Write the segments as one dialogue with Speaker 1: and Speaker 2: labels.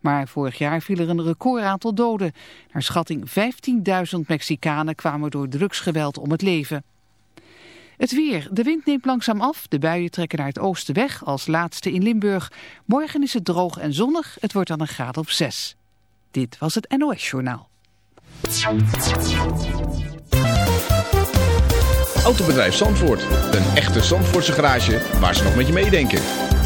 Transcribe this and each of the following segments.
Speaker 1: Maar vorig jaar viel er een record aantal doden. Naar schatting 15.000 Mexicanen kwamen door drugsgeweld om het leven. Het weer. De wind neemt langzaam af. De buien trekken naar het oosten weg, als laatste in Limburg. Morgen is het droog en zonnig. Het wordt dan een graad of 6. Dit was het NOS Journaal.
Speaker 2: Autobedrijf Zandvoort. Een echte Zandvoortse garage waar ze nog met je meedenken.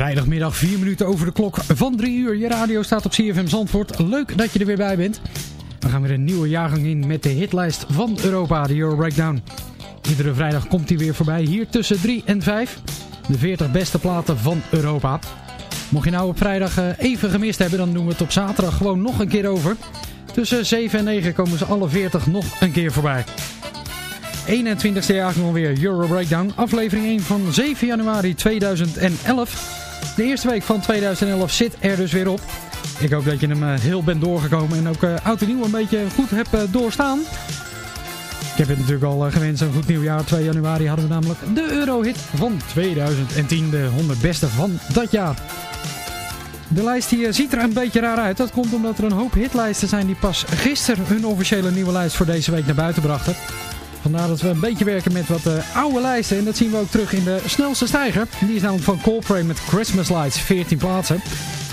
Speaker 3: Vrijdagmiddag 4 minuten over de klok van 3 uur. Je radio staat op CFM Zandvoort. Leuk dat je er weer bij bent. We gaan weer een nieuwe jaargang in met de hitlijst van Europa, de Euro Breakdown. Iedere vrijdag komt hij weer voorbij, hier tussen 3 en 5. De 40 beste platen van Europa. Mocht je nou op vrijdag eh, even gemist hebben, dan doen we het op zaterdag gewoon nog een keer over. Tussen 7 en 9 komen ze alle 40 nog een keer voorbij. 21ste jaargang alweer Euro Breakdown. Aflevering 1 van 7 januari 2011. De eerste week van 2011 zit er dus weer op. Ik hoop dat je hem eh, heel bent doorgekomen en ook eh, oud en nieuw een beetje goed hebt eh, doorstaan. Ik heb het natuurlijk al gewenst, een goed nieuwjaar. 2 januari hadden we namelijk de Eurohit van 2010, de 100 beste van dat jaar. De lijst hier ziet er een beetje raar uit. Dat komt omdat er een hoop hitlijsten zijn die pas gisteren hun officiële nieuwe lijst voor deze week naar buiten brachten. Vandaar dat we een beetje werken met wat eh, oude lijsten. En dat zien we ook terug in de snelste stijger. Die is namelijk van Coldplay met Christmas Lights, 14 plaatsen.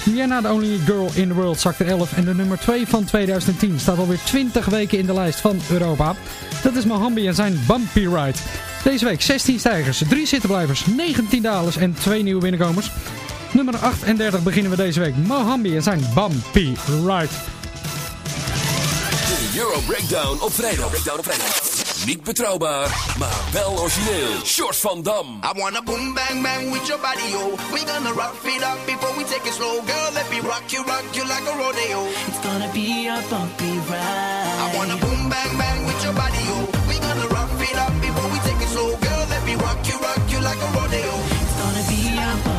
Speaker 3: Rihanna, The Only Girl in the World, zakt er 11. En de nummer 2 van 2010 staat alweer 20 weken in de lijst van Europa. Dat is Mohambi en zijn Bumpy Ride. Deze week 16 stijgers, 3 zittenblijvers, 19 dalers en 2 nieuwe binnenkomers. Nummer 38 beginnen we deze week. Mohambi en zijn Bumpy Ride.
Speaker 4: De Euro Breakdown op vrijdag. Breakdown op vrijdag. Niet betrouwbaar, maar wel origineel. Short van Dam.
Speaker 5: I wanna boom bang bang with your body, yo. We gonna rock it up before we take it slow. Girl, let me rock you, rock you like a rodeo.
Speaker 6: It's gonna be a bumpy ride.
Speaker 5: I wanna boom bang bang with your body, yo. We gonna rock it up before we take it slow. Girl, let me rock you, rock you like a rodeo.
Speaker 6: It's gonna be a bumpy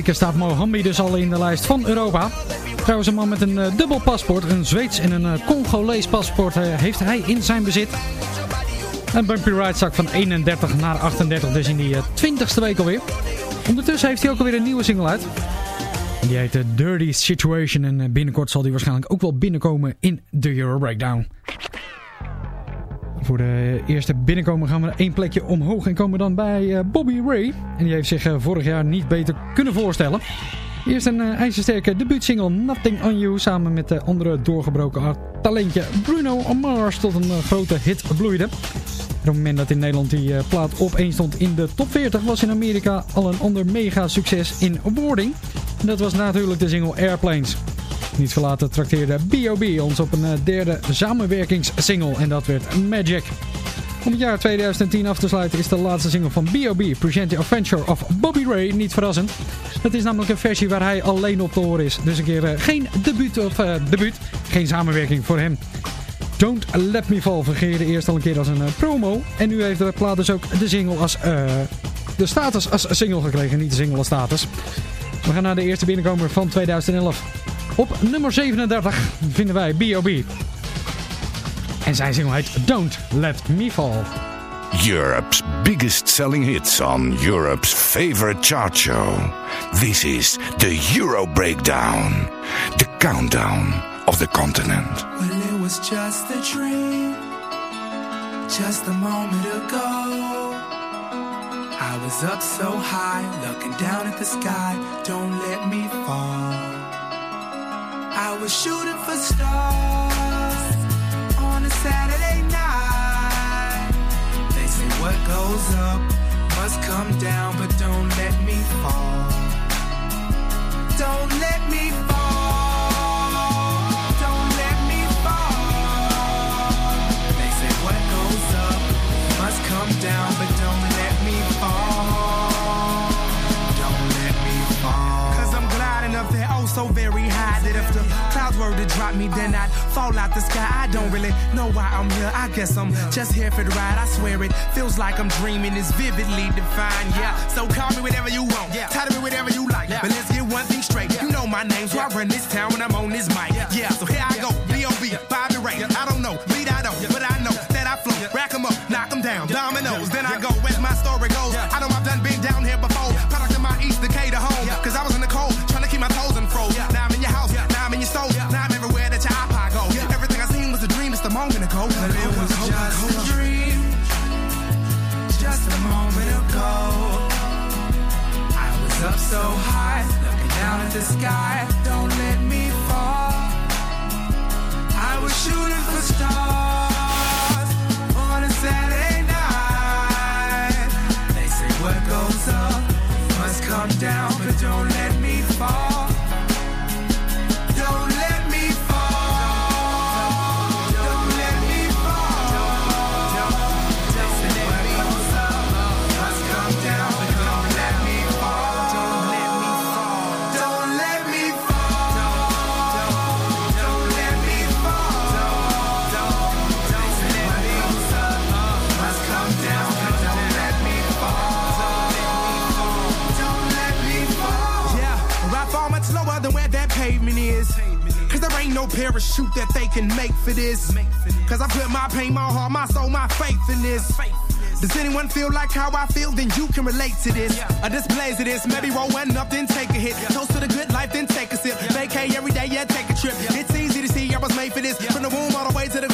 Speaker 3: weken staat Mohambi dus al in de lijst van Europa. Trouwens een man met een eh, dubbel paspoort, een Zweeds en een eh, Congolees paspoort eh, heeft hij in zijn bezit. Een bumpy ride zak van 31 naar 38, dus in die eh, 20ste week alweer. Ondertussen heeft hij ook alweer een nieuwe single uit. Die heet eh, Dirty Situation en binnenkort zal die waarschijnlijk ook wel binnenkomen in de Euro Breakdown. Voor de eerste binnenkomen gaan we één plekje omhoog en komen dan bij eh, Bobby Ray. En die heeft zich eh, vorig jaar niet beter kunnen voorstellen. Eerst een uh, ijzersterke debuutsingle Nothing On You samen met de andere doorgebroken talentje Bruno Mars tot een eh, grote hit bloeide. Op het moment dat in Nederland die eh, plaat op 1 stond in de top 40 was in Amerika al een ander mega succes in Wording. En dat was natuurlijk de single Airplanes. Niet verlaten trakteerde B.O.B. ons op een eh, derde samenwerkingssingle en dat werd Magic. Om het jaar 2010 af te sluiten is de laatste single van B.O.B. Present the Adventure of Bobby Ray niet verrassend. Het is namelijk een versie waar hij alleen op te horen is. Dus een keer eh, geen debuut of eh, debuut, geen samenwerking voor hem. Don't Let Me Fall vergeerde eerst al een keer als een promo. En nu heeft de plaat dus ook de single als de status als single gekregen, niet de single als status. We gaan naar de eerste binnenkomer van 2011. Op nummer 37 vinden wij B.O.B. En zijn single heet Don't Let Me Fall.
Speaker 7: Europe's biggest selling hits on Europe's favorite chart show. This is the Euro Breakdown, the countdown of the continent.
Speaker 8: Well, it was just a dream, just a moment ago. I was up so high, looking down at the sky. Don't let me fall. I was shooting for stars on a Saturday night. They say what goes up must come down, but don't let me fall. Don't let me
Speaker 9: so very high that if the clouds were to drop me, then I'd fall out the sky. I don't really know why I'm here. I guess I'm just here for the ride. I swear it feels like I'm dreaming. It's vividly defined. Yeah. So call me whatever you want. Yeah. Title me whatever you like. But let's get one thing straight. You know my name, so I run this town when I'm on this mic. Yeah. So here I go. B.O.B. Bobby Ray. I don't know. Lead I don't. But I know that I flow. Rack 'em up. Knock 'em down. Dominoes. Parachute that they can make for this. Cause I put my pain, my heart, my soul, my faith in this. Does anyone feel like how I feel? Then you can relate to this. A displays of this. Maybe roll one up, then take a hit. Toast to the good life, then take a sip. Vacay every day, yeah, take a trip. It's easy to see I was made for this. From the womb all the way to the grave and spit.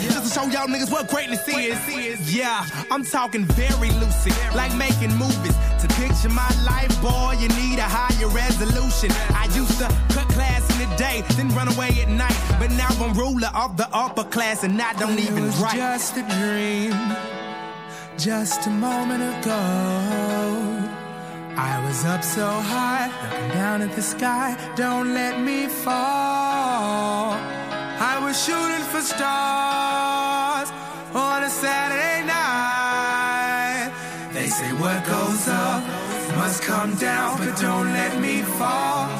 Speaker 9: Just to show y'all niggas what greatness is. Yeah, I'm talking very lucid, like making movies. To picture my life, boy, you need a higher resolution. I used to cut class in the day, then run away at night. But now I'm ruler of the upper class, and I don't even write.
Speaker 8: Just a dream, just a moment ago. I was up so high, looking down at the sky. Don't let me fall we're shooting for stars on a Saturday night. They say what goes up must come down, but don't let me fall.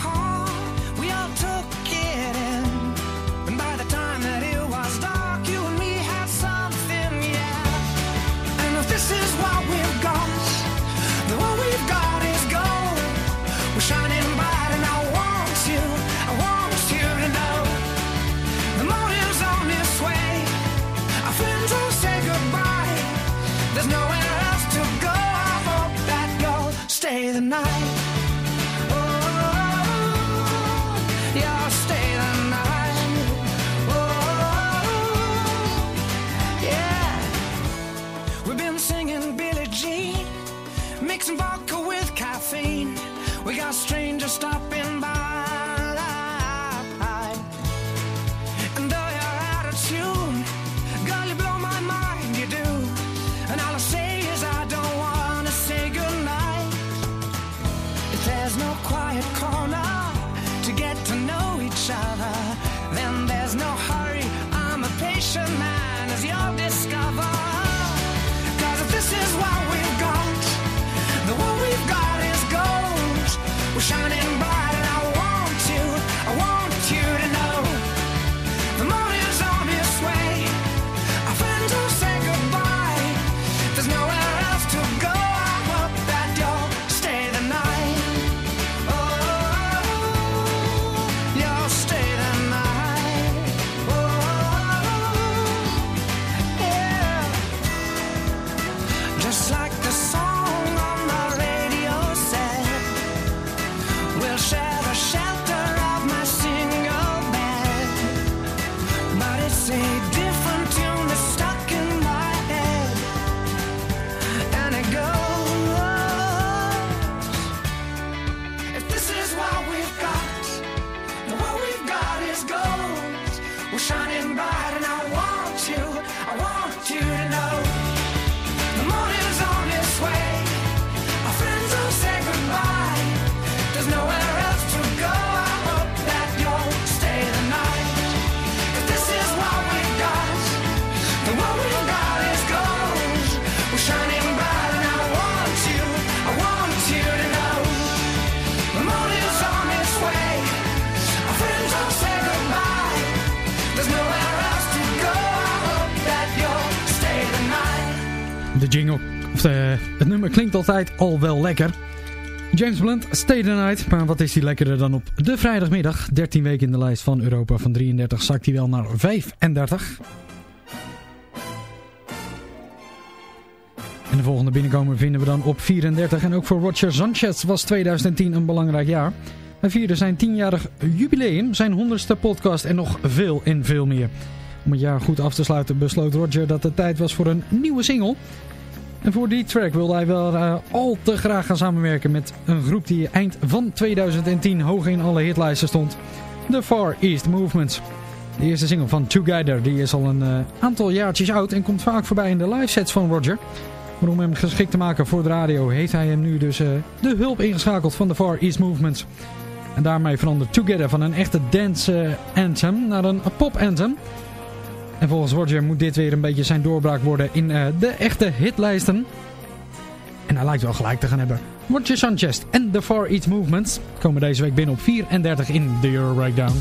Speaker 3: altijd al wel lekker. James Blunt, Stay the Night. Maar wat is die lekkerder dan op de vrijdagmiddag? 13 weken in de lijst van Europa van 33 zakt hij wel naar 35.
Speaker 9: En de volgende binnenkomer vinden we dan op 34. En ook voor Roger Sanchez was 2010 een belangrijk jaar. Hij vierde zijn 10-jarig jubileum, zijn 100ste podcast en nog veel en veel meer. Om het jaar goed af te sluiten besloot Roger dat het tijd was voor een nieuwe single... En voor die track wilde hij wel uh, al te graag gaan samenwerken met een groep die eind van 2010 hoog in alle hitlijsten stond. The Far East Movements. De eerste single van Together die is al een uh, aantal jaartjes oud en komt vaak voorbij in de live sets van Roger. Maar om hem geschikt te maken voor de radio heeft hij hem nu dus uh, de hulp ingeschakeld van The Far East Movements. En daarmee verandert Together van een echte dance anthem naar een pop anthem. En volgens Roger moet dit weer een beetje zijn doorbraak worden in uh, de echte hitlijsten. En hij lijkt wel gelijk te gaan hebben. Roger Sanchez en The Far East Movements komen deze week binnen op 34 in de Euro Breakdown.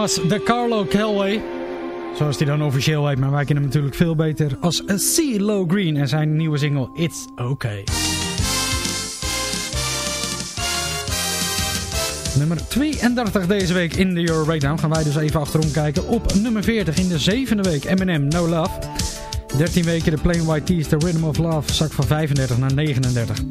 Speaker 10: Thomas de Carlo Kelway. Zoals hij dan officieel heet, maar wij kennen hem natuurlijk veel beter als CeeLo Green en zijn nieuwe single It's Okay. Nummer 32 deze week in de Euro Breakdown. Gaan wij dus even achterom kijken. Op nummer 40 in de zevende week Eminem No Love. 13 weken de Plain White Tees, The Rhythm of Love, zak van 35 naar 39.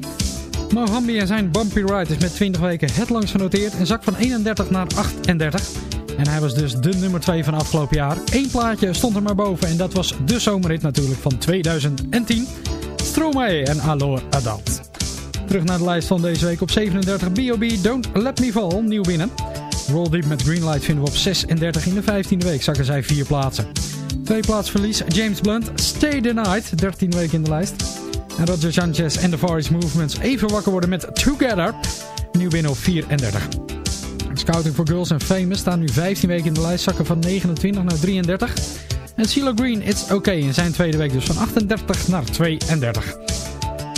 Speaker 10: Mohambi en zijn Bumpy Ride is met 20 weken het genoteerd en zak van 31 naar 38. En hij was dus de nummer 2 van afgelopen jaar. Eén plaatje stond er maar boven en dat was de zomerrit natuurlijk van 2010. Stromae en Allure Adult. Terug naar de lijst van deze week op 37. B.O.B. Don't Let Me Fall, nieuw binnen. Roll Deep met Greenlight vinden we op 36 in de 15e week. Zakken zij vier plaatsen. Twee plaatsverlies. James Blunt, Stay the Night, 13 weken in de lijst. En Roger Sanchez en The Far East Movements even wakker worden met Together. Nieuw binnen op 34. Scouting for Girls and Famous staan nu 15 weken in de lijst. Zakken van 29 naar 33. En CeeLo Green, It's Okay in zijn tweede week dus van 38 naar 32.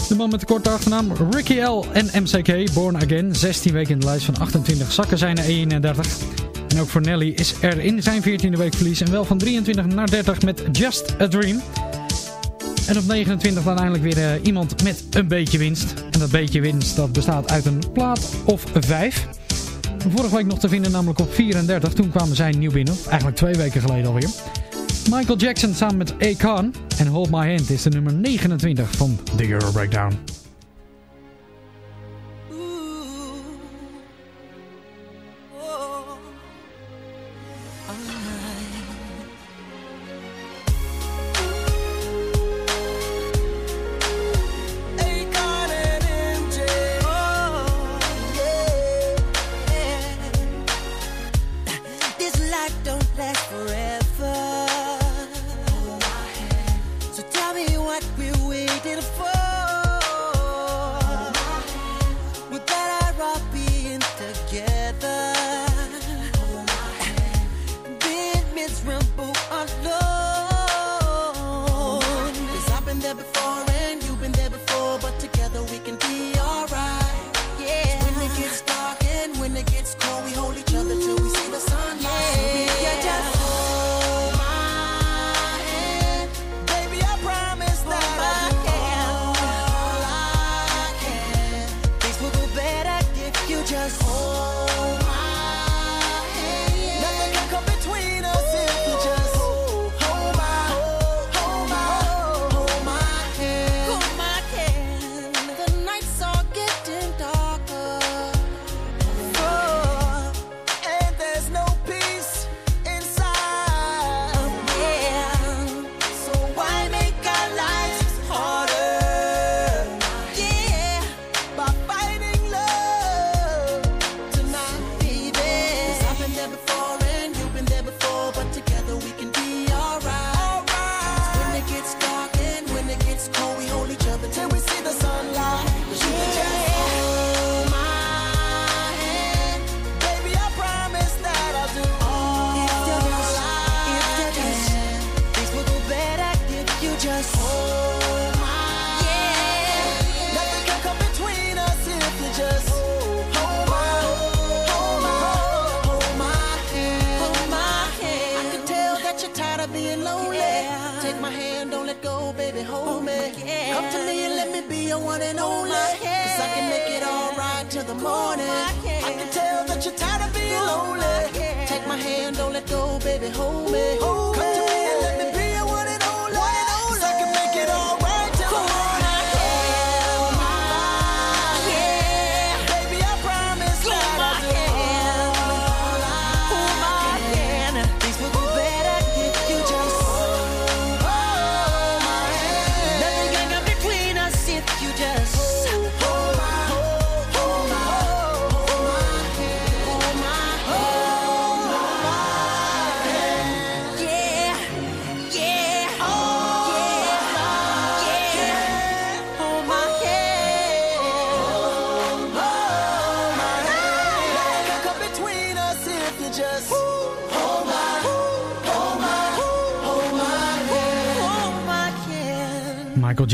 Speaker 10: De man met de korte achternaam Ricky L en MCK, Born Again. 16 weken in de lijst van 28 zakken zijn naar 31. En ook voor Nelly is er in zijn 14e week verlies. En wel van 23 naar 30 met Just a Dream. En op 29 dan eindelijk weer uh, iemand met een beetje winst. En dat beetje winst dat bestaat uit een plaat of vijf. Vorige week nog te vinden namelijk op 34. Toen kwamen zij nieuw binnen. Eigenlijk twee weken geleden alweer. Michael Jackson samen met Akon. En Hold My Hand is de nummer 29 van The Euro Breakdown.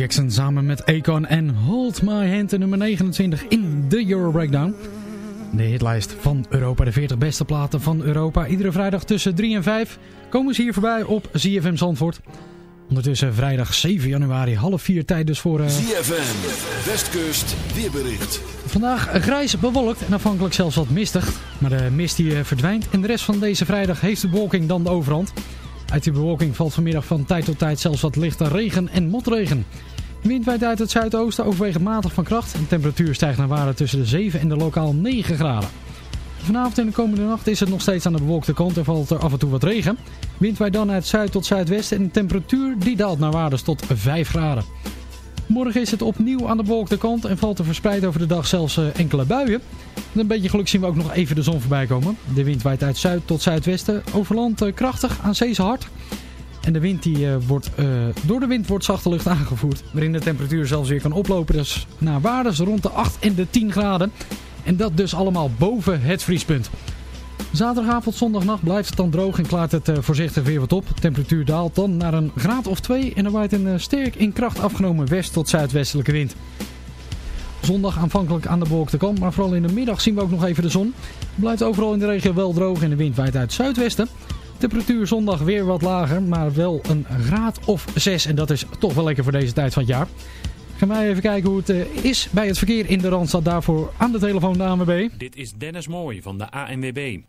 Speaker 10: Jackson samen met Akon en Hold My Hand, de nummer 29 in de Euro Breakdown.
Speaker 3: De hitlijst van Europa, de 40 beste platen van Europa. Iedere vrijdag tussen 3 en 5 komen ze hier voorbij op ZFM Zandvoort. Ondertussen vrijdag 7 januari, half 4 tijd dus voor... Uh...
Speaker 11: ZFM, Westkust, weerbericht.
Speaker 3: Vandaag grijs bewolkt en afhankelijk zelfs wat mistig. Maar de mist die eh, verdwijnt en de rest van deze vrijdag heeft de bewolking dan de overhand. Uit die bewolking valt vanmiddag van tijd tot tijd zelfs wat lichte regen en motregen. Wind waait uit het zuidoosten overwegend matig van kracht. De temperatuur stijgt naar waarde tussen de 7 en de lokaal 9 graden. Vanavond en de komende nacht is het nog steeds aan de bewolkte kant en valt er af en toe wat regen. Wind waait dan uit zuid tot zuidwesten en de temperatuur die daalt naar waardes tot 5 graden. Morgen is het opnieuw aan de bewolkte kant en valt er verspreid over de dag zelfs uh, enkele buien. Met een beetje geluk zien we ook nog even de zon voorbij komen. De wind waait uit zuid tot zuidwesten, over land uh, krachtig, aan zee hard. En de wind die, uh, wordt, door de wind wordt zachte lucht aangevoerd, waarin de temperatuur zelfs weer kan oplopen. Dus naar waardes rond de 8 en de 10 graden. En dat dus allemaal boven het vriespunt. Zaterdagavond, zondagnacht blijft het dan droog en klaart het uh, voorzichtig weer wat op. De temperatuur daalt dan naar een graad of 2 en er waait een sterk in kracht afgenomen west- tot zuidwestelijke wind. Zondag aanvankelijk aan de bewolkte kant, maar vooral in de middag zien we ook nog even de zon. Het blijft overal in de regio wel droog en de wind waait uit het zuidwesten. Temperatuur zondag weer wat lager, maar wel een graad of 6 en dat is toch wel lekker voor deze tijd van het jaar. Gaan wij even kijken hoe het uh, is bij het verkeer in de Randstad. Daarvoor aan de telefoon de ANWB.
Speaker 12: Dit is Dennis Mooij van de ANWB.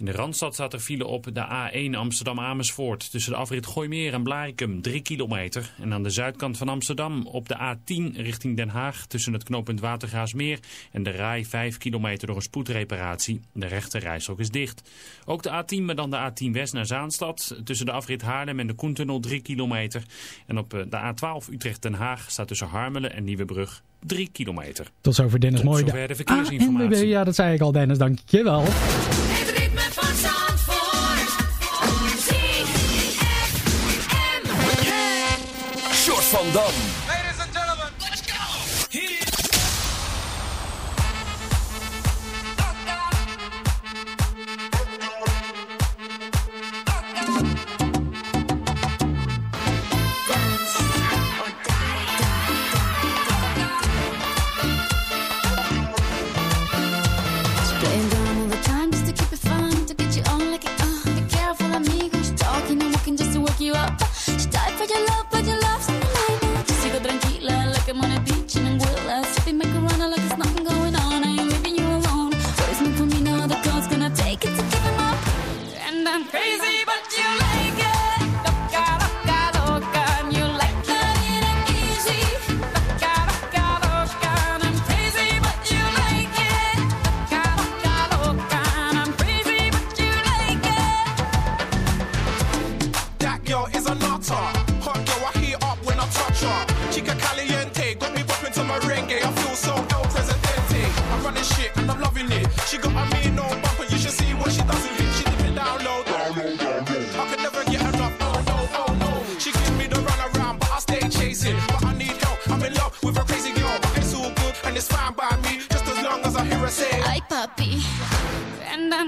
Speaker 12: In de Randstad staat er file op de A1 Amsterdam-Amersfoort tussen de afrit Gooimeer en Blarikum 3 kilometer. En aan de zuidkant van Amsterdam op de A10 richting Den Haag tussen het knooppunt Watergaasmeer en de Rai 5 kilometer door een spoedreparatie. De rechte rijstrook is dicht. Ook de A10, maar dan de A10 West naar Zaanstad tussen de afrit Haarlem en de Koentunnel 3 kilometer. En op de A12 Utrecht-Den Haag staat tussen Harmelen en Nieuwebrug 3 kilometer.
Speaker 3: Tot zover Dennis Mooi.
Speaker 12: Tot zover de verkeersinformatie.
Speaker 3: ANWB, ja, dat zei ik al Dennis, dankjewel.
Speaker 11: Dam.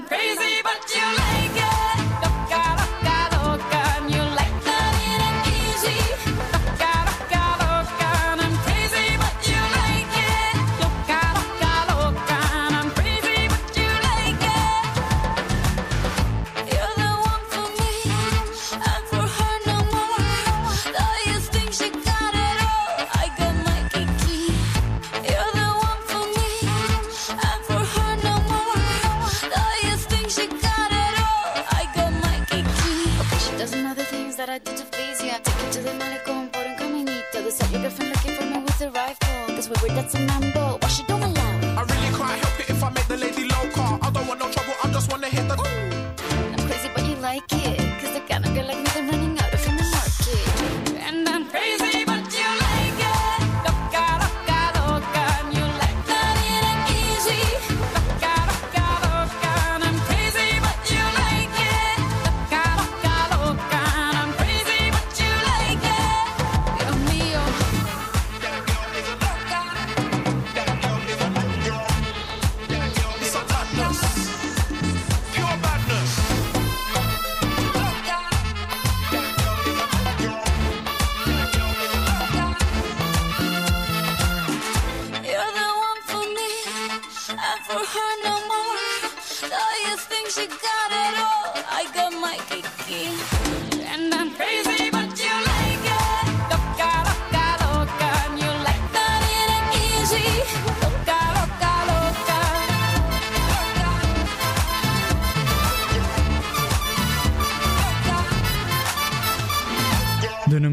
Speaker 13: Crazy, but you like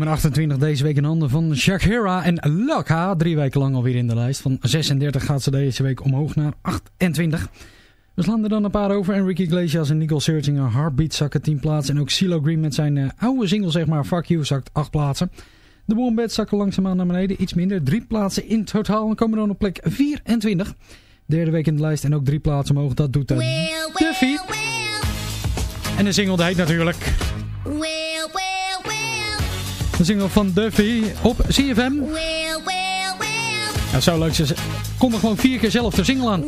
Speaker 14: nummer 28 deze week in handen van Shakira en Laka. Drie weken lang alweer in de lijst. Van 36 gaat ze deze week omhoog naar 28. We slaan er dan een paar over. Enrique Iglesias en Nicole Searchinger Heartbeat zakken 10 plaatsen. En ook CeeLo Green met zijn eh, oude single zeg maar Fuck You zakt 8 plaatsen. De Wombats zakken langzaamaan naar beneden. Iets minder. Drie plaatsen in totaal. En komen dan op plek 24. Derde week in de lijst en ook drie plaatsen omhoog. Dat doet uh, Duffy. En de single heet natuurlijk... De single van Duffy op CFM. Ja, zo leuk. Ze kon er gewoon vier keer zelf de single aan.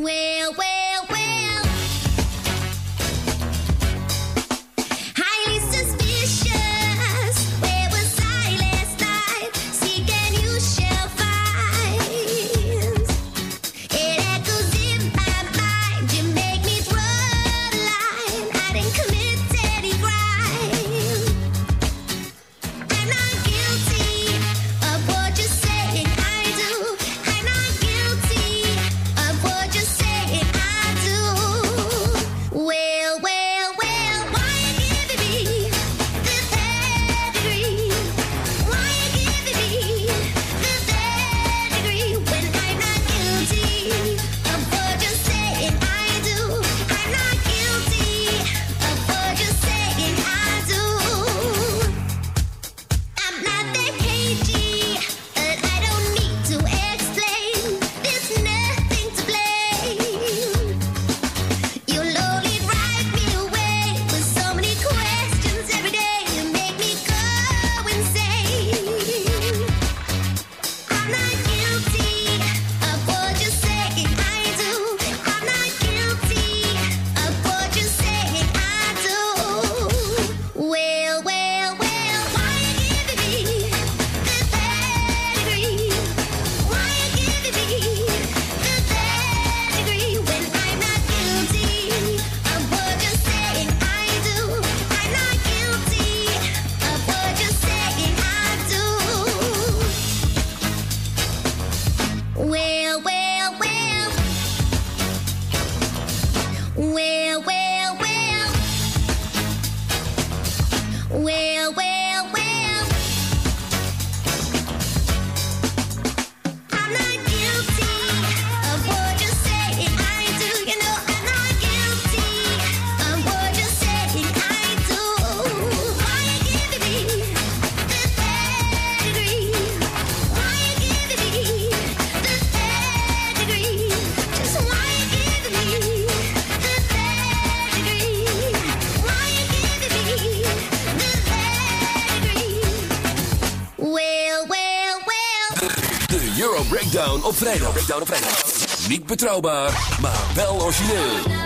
Speaker 11: op vrijdag. Breakdown op vrijdag. Niet betrouwbaar, maar wel origineel.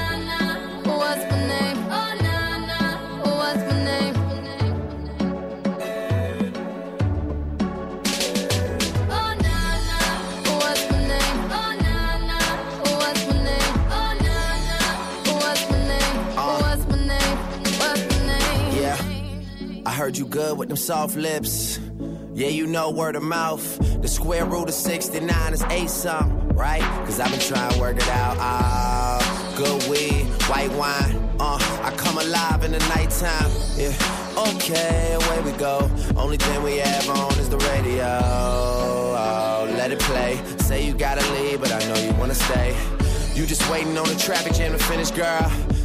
Speaker 15: I heard you good with them soft lips. Yeah, you know word of mouth. Square root of 69 is eight something, right? Cause I've been trying to work it out. Ah, good weed, white wine. Uh, I come alive in the nighttime. Yeah, okay, away we go. Only thing we have on is the radio. Oh, let it play. Say you gotta leave, but I know you wanna stay. You just waiting on the traffic jam to finish, girl.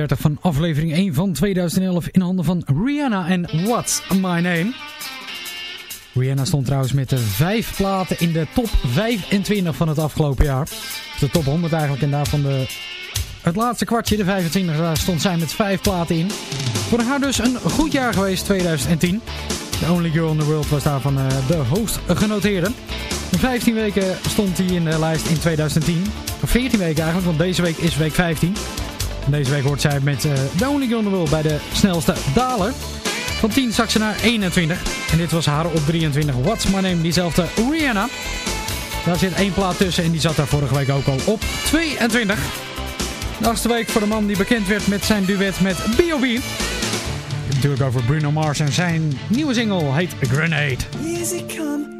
Speaker 3: 32 van aflevering 1 van 2011 in handen van Rihanna en What's My Name. Rihanna stond trouwens met de vijf platen in de top 25 van het afgelopen jaar. De top 100 eigenlijk en daarvan de, het laatste kwartje, de 25, daar stond zij met vijf platen in. Voor haar dus een goed jaar geweest, 2010. The Only Girl in the World was daarvan uh, de hoogst genoteerde. 15 weken stond hij in de lijst in 2010. Of 14 weken eigenlijk, want deze week is week 15. Deze week hoort zij met uh, The Only World bij de snelste daler. Van 10 zak ze naar 21. En dit was haar op 23. What's My Name, diezelfde Rihanna. Daar zit één plaat tussen en die zat daar vorige week ook al op 22. De achtste week voor de man die bekend werd met zijn duet met B.O.B. Natuurlijk over Bruno Mars en zijn nieuwe single heet Grenade.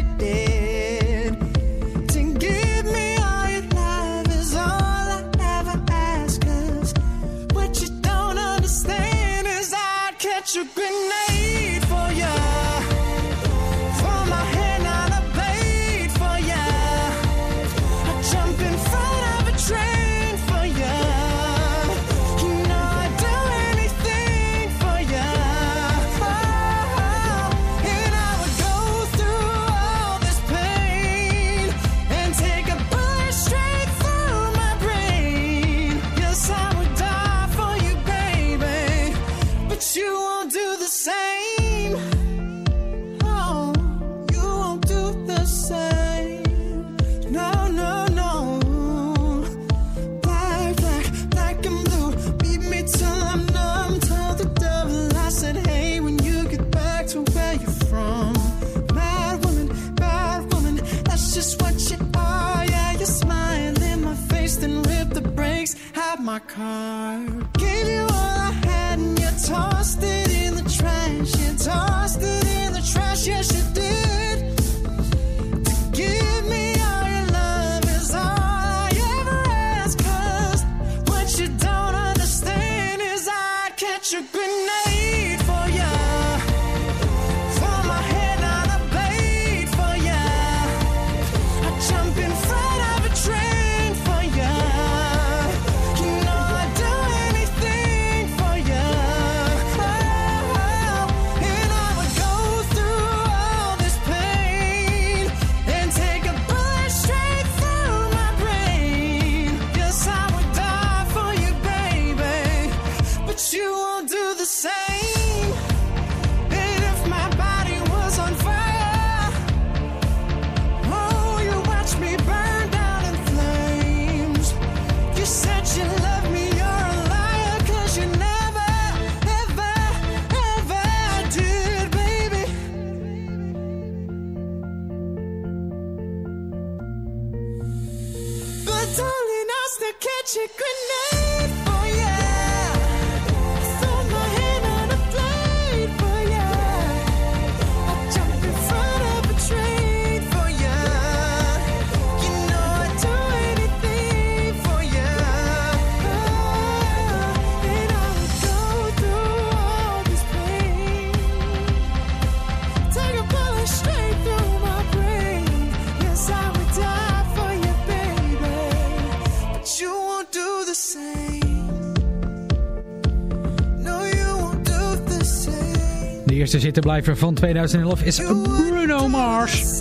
Speaker 3: eerste zittenblijver van 2011 is Bruno Mars.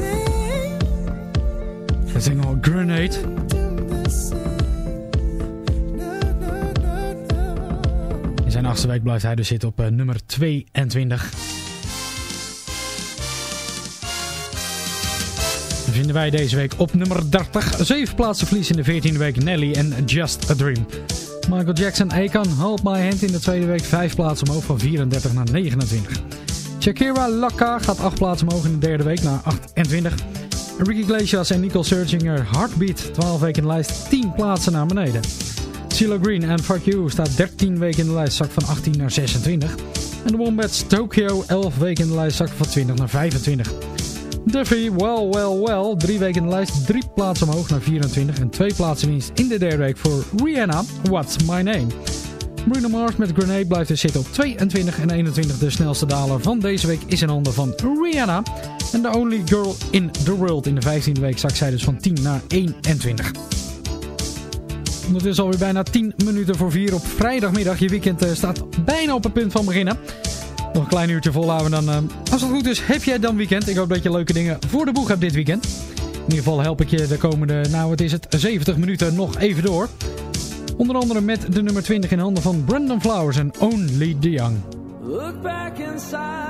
Speaker 3: De single Grenade. In zijn achtste week blijft hij dus zitten op eh, nummer 22. Dan vinden wij deze week op nummer 30. Zeven plaatsen verlies in de 14e week Nelly en Just a Dream. Michael Jackson, Akon, Hold My Hand in de tweede week. Vijf plaatsen omhoog van 34 naar 29. Shakira Laka gaat 8 plaatsen omhoog in de derde week naar 28. Ricky Iglesias en Nicole Searchinger Heartbeat 12 weken in de lijst, 10 plaatsen naar beneden. CeeLo Green en Fuck You staat 13 weken in de lijst, zak van 18 naar 26. En de Wombats Tokyo 11 weken in de lijst, zak van 20 naar 25. Duffy, well, well, well, 3 weken in de lijst, 3 plaatsen omhoog naar 24. En 2 plaatsen winst in de derde week voor Rihanna, What's My Name. Bruno Mars met Grenade blijft dus zitten op 22 en 21. De snelste daler van deze week is in handen van Rihanna. En The Only Girl in the World. In de 15e week zak zij dus van 10 naar 21. Het is alweer bijna 10 minuten voor 4 op vrijdagmiddag. Je weekend eh, staat bijna op het punt van beginnen. Nog een klein uurtje volhouden. Dan, eh, als het goed is, heb jij dan weekend. Ik hoop dat je leuke dingen voor de boeg hebt dit weekend. In ieder geval help ik je de komende, nou wat is het, 70 minuten nog even door. Onder andere met de nummer 20 in handen van Brandon Flowers en Only the Young.
Speaker 16: Look back
Speaker 17: inside.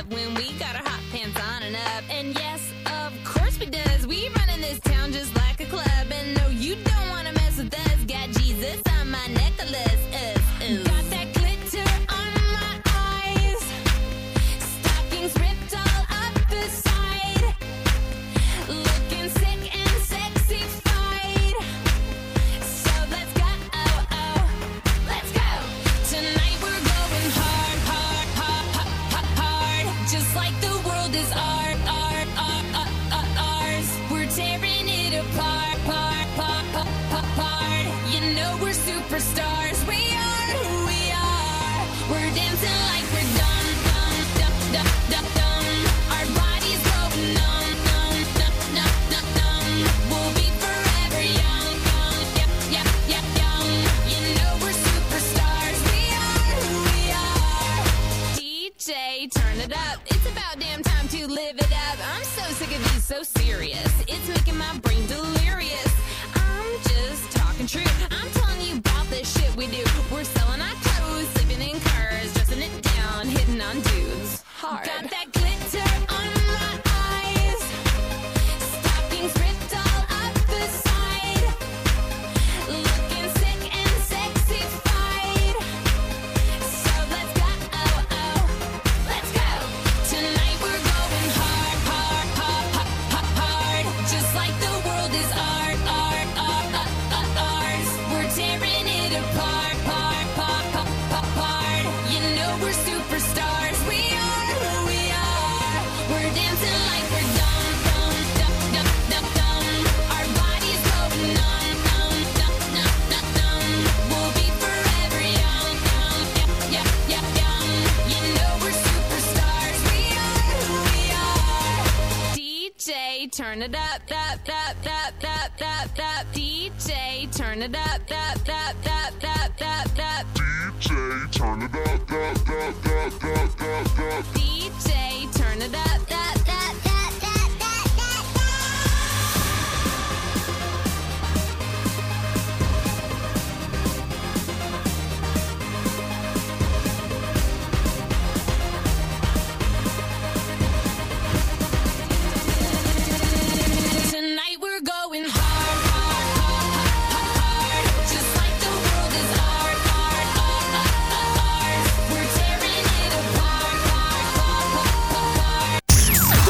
Speaker 8: love
Speaker 18: when we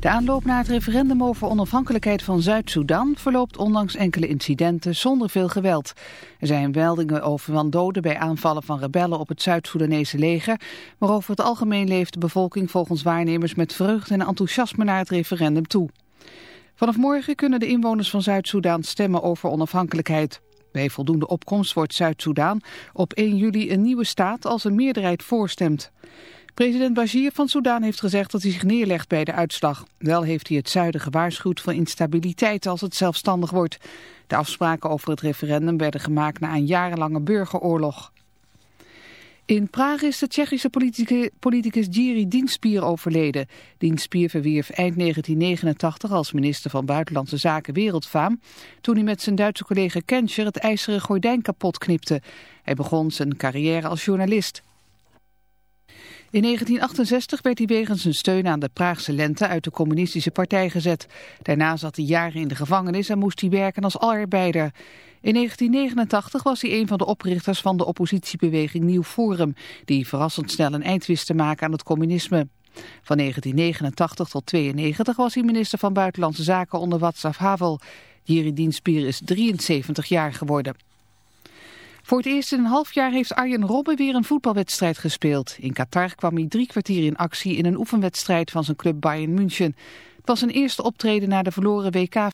Speaker 1: De aanloop naar het referendum over onafhankelijkheid van Zuid-Soedan verloopt ondanks enkele incidenten zonder veel geweld. Er zijn meldingen over van doden bij aanvallen van rebellen op het Zuid-Soedanese leger, maar over het algemeen leeft de bevolking volgens waarnemers met vreugde en enthousiasme naar het referendum toe. Vanaf morgen kunnen de inwoners van Zuid-Soedan stemmen over onafhankelijkheid. Bij voldoende opkomst wordt Zuid-Soedan op 1 juli een nieuwe staat als een meerderheid voorstemt. President Bashir van Soedan heeft gezegd dat hij zich neerlegt bij de uitslag. Wel heeft hij het zuiden gewaarschuwd voor instabiliteit als het zelfstandig wordt. De afspraken over het referendum werden gemaakt na een jarenlange burgeroorlog. In Praag is de Tsjechische politicus Jiri Dienspier overleden. Dienspier verwierf eind 1989 als minister van Buitenlandse Zaken wereldfaam... toen hij met zijn Duitse collega Kenscher het ijzeren gordijn kapot knipte. Hij begon zijn carrière als journalist. In 1968 werd hij wegens zijn steun aan de Praagse lente uit de communistische partij gezet. Daarna zat hij jaren in de gevangenis en moest hij werken als arbeider. In 1989 was hij een van de oprichters van de oppositiebeweging Nieuw Forum, die verrassend snel een eind wist te maken aan het communisme. Van 1989 tot 92 was hij minister van Buitenlandse Zaken onder Václav Havel. Jiri Dienspier is 73 jaar geworden. Voor het eerst in een half jaar heeft Arjen Robben weer een voetbalwedstrijd gespeeld. In Qatar kwam hij drie kwartier in actie in een oefenwedstrijd van zijn club Bayern München. Het was zijn eerste optreden na de verloren WK.